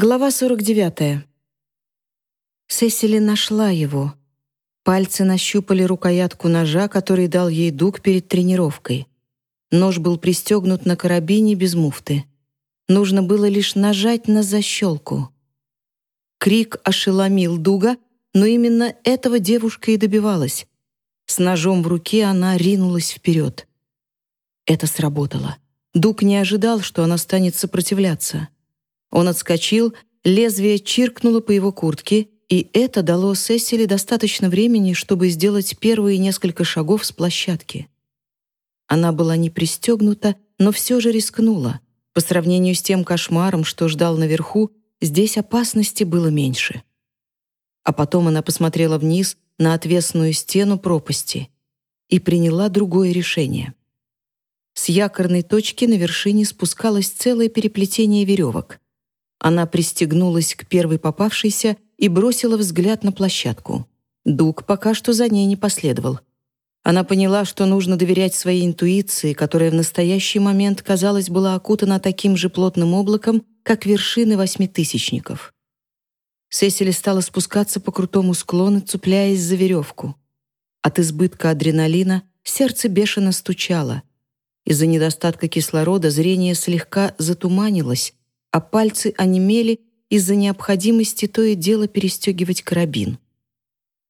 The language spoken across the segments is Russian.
Глава 49. Сесили нашла его. Пальцы нащупали рукоятку ножа, который дал ей Дуг перед тренировкой. Нож был пристегнут на карабине без муфты. Нужно было лишь нажать на защелку. Крик ошеломил Дуга, но именно этого девушка и добивалась. С ножом в руке она ринулась вперед. Это сработало. Дуг не ожидал, что она станет сопротивляться. Он отскочил, лезвие чиркнуло по его куртке, и это дало Сесили достаточно времени, чтобы сделать первые несколько шагов с площадки. Она была не пристегнута, но все же рискнула. По сравнению с тем кошмаром, что ждал наверху, здесь опасности было меньше. А потом она посмотрела вниз на отвесную стену пропасти и приняла другое решение. С якорной точки на вершине спускалось целое переплетение веревок. Она пристегнулась к первой попавшейся и бросила взгляд на площадку. Дуг пока что за ней не последовал. Она поняла, что нужно доверять своей интуиции, которая в настоящий момент, казалось, была окутана таким же плотным облаком, как вершины восьмитысячников. Сесили стала спускаться по крутому склону, цепляясь за веревку. От избытка адреналина сердце бешено стучало. Из-за недостатка кислорода зрение слегка затуманилось, а пальцы онемели из-за необходимости то и дело перестегивать карабин.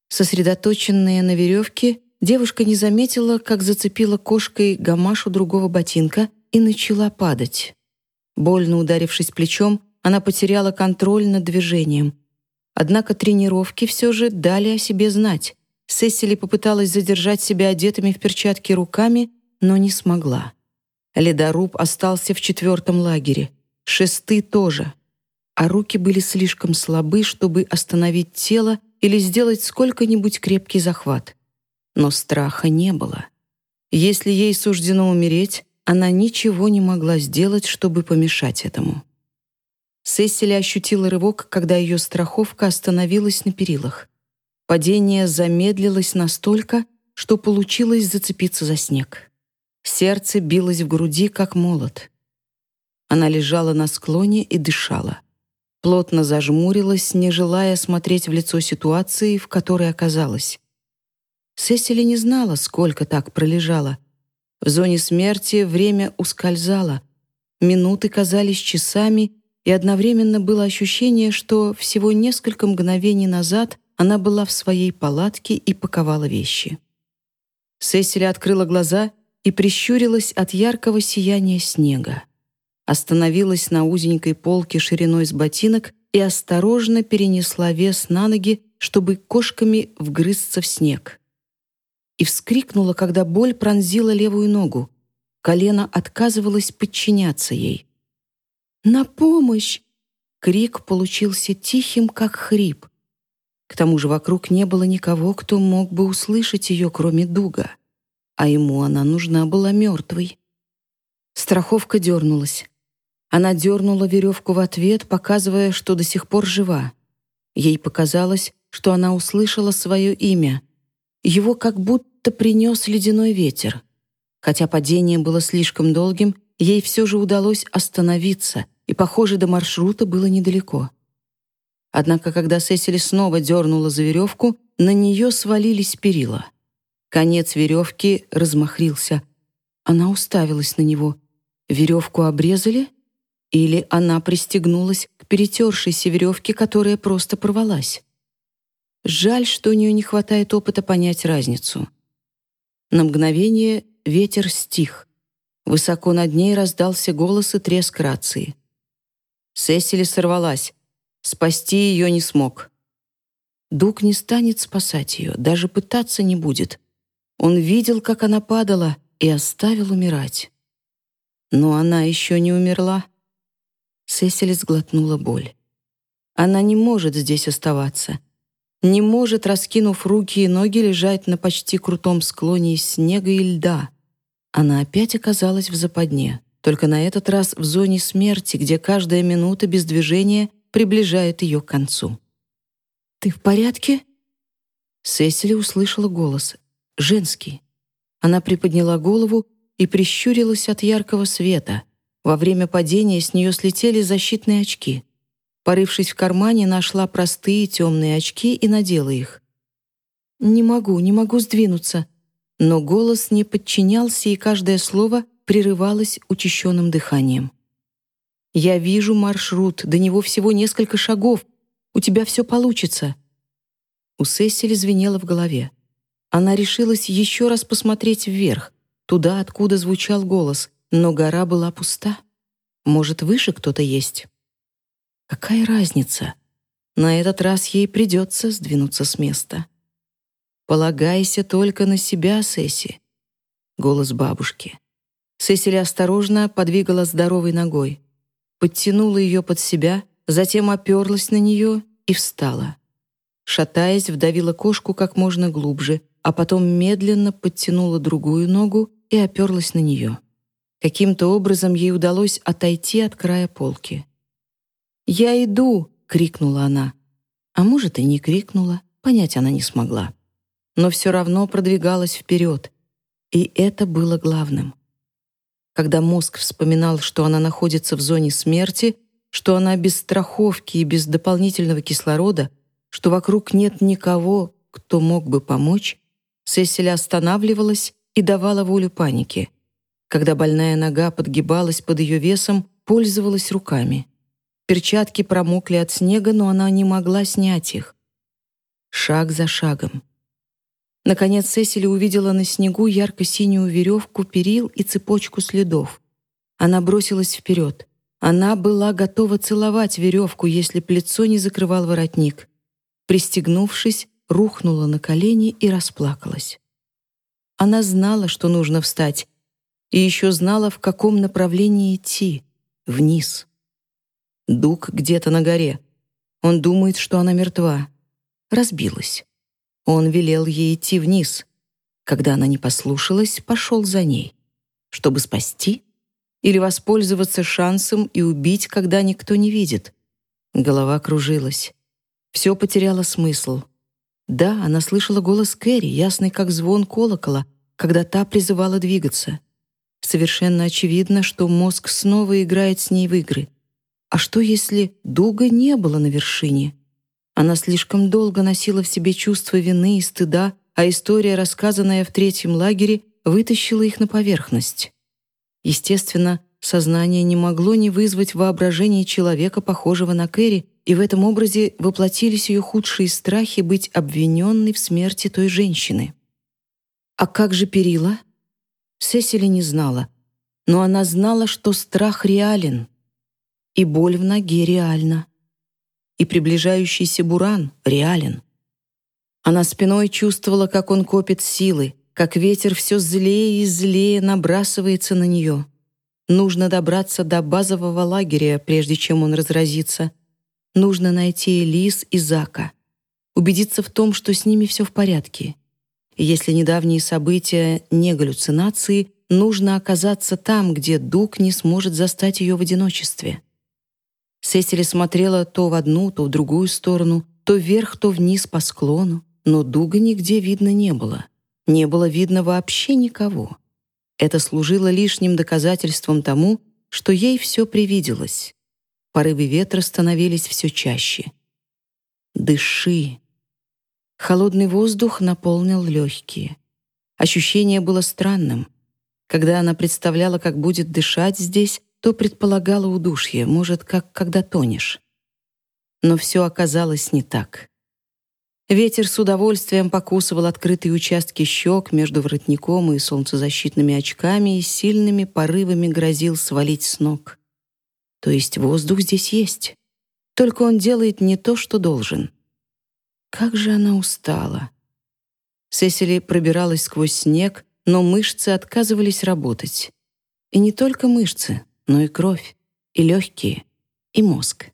Сосредоточенная на веревке, девушка не заметила, как зацепила кошкой гамашу другого ботинка и начала падать. Больно ударившись плечом, она потеряла контроль над движением. Однако тренировки все же дали о себе знать. Сесили попыталась задержать себя одетыми в перчатки руками, но не смогла. Ледоруб остался в четвертом лагере. Шесты тоже а руки были слишком слабы, чтобы остановить тело или сделать сколько-нибудь крепкий захват. Но страха не было. Если ей суждено умереть, она ничего не могла сделать, чтобы помешать этому. Сесили ощутила рывок, когда ее страховка остановилась на перилах. Падение замедлилось настолько, что получилось зацепиться за снег. Сердце билось в груди, как молот. Она лежала на склоне и дышала плотно зажмурилась, не желая смотреть в лицо ситуации, в которой оказалась. Сесили не знала, сколько так пролежала. В зоне смерти время ускользало. Минуты казались часами, и одновременно было ощущение, что всего несколько мгновений назад она была в своей палатке и паковала вещи. Сесили открыла глаза и прищурилась от яркого сияния снега остановилась на узенькой полке шириной с ботинок и осторожно перенесла вес на ноги, чтобы кошками вгрызться в снег. И вскрикнула, когда боль пронзила левую ногу. Колено отказывалось подчиняться ей. «На помощь!» Крик получился тихим, как хрип. К тому же вокруг не было никого, кто мог бы услышать ее, кроме Дуга. А ему она нужна была мертвой. Страховка дернулась. Она дернула веревку в ответ, показывая, что до сих пор жива. Ей показалось, что она услышала свое имя. Его как будто принес ледяной ветер. Хотя падение было слишком долгим, ей все же удалось остановиться, и, похоже, до маршрута было недалеко. Однако, когда Сесили снова дернула за веревку, на нее свалились перила. Конец веревки размахрился. Она уставилась на него. Веревку обрезали? Или она пристегнулась к перетершейся веревке, которая просто порвалась. Жаль, что у нее не хватает опыта понять разницу. На мгновение ветер стих. Высоко над ней раздался голос и треск рации. Сесили сорвалась. Спасти ее не смог. Дуг не станет спасать ее, даже пытаться не будет. Он видел, как она падала, и оставил умирать. Но она еще не умерла. Сесили сглотнула боль. Она не может здесь оставаться. Не может, раскинув руки и ноги, лежать на почти крутом склоне из снега и льда. Она опять оказалась в западне, только на этот раз в зоне смерти, где каждая минута без движения приближает ее к концу. «Ты в порядке?» Сесили услышала голос. Женский. Она приподняла голову и прищурилась от яркого света. Во время падения с нее слетели защитные очки. Порывшись в кармане, нашла простые темные очки и надела их. «Не могу, не могу сдвинуться». Но голос не подчинялся, и каждое слово прерывалось учащенным дыханием. «Я вижу маршрут, до него всего несколько шагов. У тебя все получится». У Сесили звенело в голове. Она решилась еще раз посмотреть вверх, туда, откуда звучал голос, но гора была пуста. Может, выше кто-то есть? Какая разница? На этот раз ей придется сдвинуться с места. «Полагайся только на себя, Сесси», — голос бабушки. Сесили осторожно подвигала здоровой ногой, подтянула ее под себя, затем оперлась на нее и встала. Шатаясь, вдавила кошку как можно глубже, а потом медленно подтянула другую ногу и оперлась на нее. Каким-то образом ей удалось отойти от края полки. «Я иду!» — крикнула она. А может, и не крикнула, понять она не смогла. Но все равно продвигалась вперед. И это было главным. Когда мозг вспоминал, что она находится в зоне смерти, что она без страховки и без дополнительного кислорода, что вокруг нет никого, кто мог бы помочь, Сесиль останавливалась и давала волю панике. Когда больная нога подгибалась под ее весом, пользовалась руками. Перчатки промокли от снега, но она не могла снять их. Шаг за шагом. Наконец Сесили увидела на снегу ярко-синюю веревку, перил и цепочку следов. Она бросилась вперед. Она была готова целовать веревку, если плечо не закрывал воротник. Пристегнувшись, рухнула на колени и расплакалась. Она знала, что нужно встать, и еще знала, в каком направлении идти — вниз. Дуг где-то на горе. Он думает, что она мертва. Разбилась. Он велел ей идти вниз. Когда она не послушалась, пошел за ней. Чтобы спасти? Или воспользоваться шансом и убить, когда никто не видит? Голова кружилась. Все потеряло смысл. Да, она слышала голос Кэрри, ясный как звон колокола, когда та призывала двигаться. Совершенно очевидно, что мозг снова играет с ней в игры. А что, если Дуга не было на вершине? Она слишком долго носила в себе чувство вины и стыда, а история, рассказанная в третьем лагере, вытащила их на поверхность. Естественно, сознание не могло не вызвать воображение человека, похожего на Кэрри, и в этом образе воплотились ее худшие страхи быть обвиненной в смерти той женщины. А как же перила? Сесили не знала, но она знала, что страх реален, и боль в ноге реальна, и приближающийся буран реален. Она спиной чувствовала, как он копит силы, как ветер все злее и злее набрасывается на нее. Нужно добраться до базового лагеря, прежде чем он разразится, Нужно найти Элис и Зака, убедиться в том, что с ними все в порядке. Если недавние события не галлюцинации, нужно оказаться там, где Дук не сможет застать ее в одиночестве. Сесили смотрела то в одну, то в другую сторону, то вверх, то вниз по склону, но Дуга нигде видно не было. Не было видно вообще никого. Это служило лишним доказательством тому, что ей все привиделось. Порывы ветра становились все чаще. «Дыши!» Холодный воздух наполнил легкие. Ощущение было странным. Когда она представляла, как будет дышать здесь, то предполагала удушье, может, как когда тонешь. Но все оказалось не так. Ветер с удовольствием покусывал открытые участки щек между воротником и солнцезащитными очками и сильными порывами грозил свалить с ног. То есть воздух здесь есть. Только он делает не то, что должен. Как же она устала. Сесили пробиралась сквозь снег, но мышцы отказывались работать. И не только мышцы, но и кровь, и легкие, и мозг.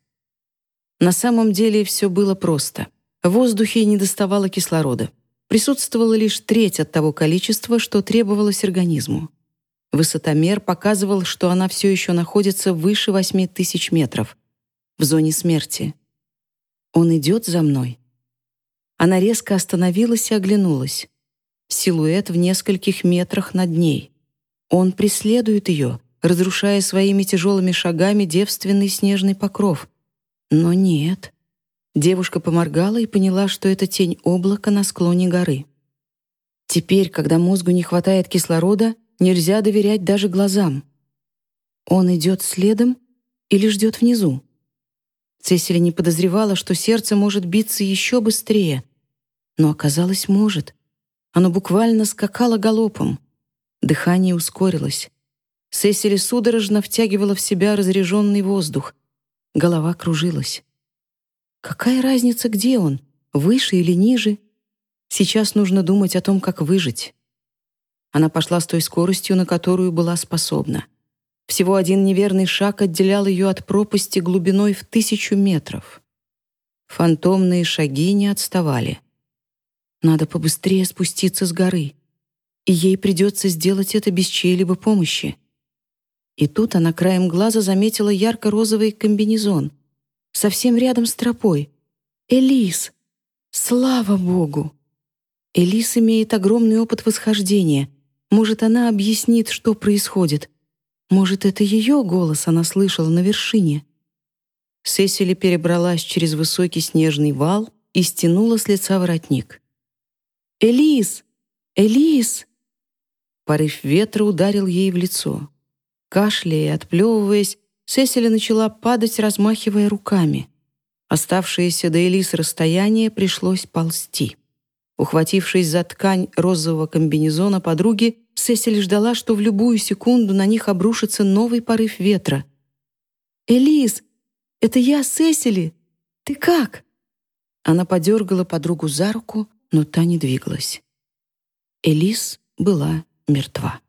На самом деле все было просто. В воздухе не доставало кислорода. Присутствовала лишь треть от того количества, что требовалось организму. Высотомер показывал, что она все еще находится выше восьми тысяч метров, в зоне смерти. Он идет за мной. Она резко остановилась и оглянулась. Силуэт в нескольких метрах над ней. Он преследует ее, разрушая своими тяжелыми шагами девственный снежный покров. Но нет. Девушка поморгала и поняла, что это тень облака на склоне горы. Теперь, когда мозгу не хватает кислорода, нельзя доверять даже глазам. Он идет следом или ждет внизу? Цесили не подозревала, что сердце может биться еще быстрее. Но оказалось, может. Оно буквально скакало галопом. Дыхание ускорилось. Сесили судорожно втягивала в себя разреженный воздух. Голова кружилась. Какая разница, где он, выше или ниже? Сейчас нужно думать о том, как выжить. Она пошла с той скоростью, на которую была способна. Всего один неверный шаг отделял ее от пропасти глубиной в тысячу метров. Фантомные шаги не отставали. Надо побыстрее спуститься с горы, и ей придется сделать это без чьей-либо помощи. И тут она краем глаза заметила ярко-розовый комбинезон, совсем рядом с тропой. «Элис! Слава Богу!» Элис имеет огромный опыт восхождения. Может, она объяснит, что происходит. Может, это ее голос она слышала на вершине. Сесили перебралась через высокий снежный вал и стянула с лица воротник. «Элис! Элис!» Порыв ветра ударил ей в лицо. Кашляя и отплевываясь, Сесили начала падать, размахивая руками. Оставшееся до Элис расстояние пришлось ползти. Ухватившись за ткань розового комбинезона подруги, Сесиль ждала, что в любую секунду на них обрушится новый порыв ветра. «Элис, это я, Сесили! Ты как?» Она подергала подругу за руку, но та не двигалась. Элис была мертва.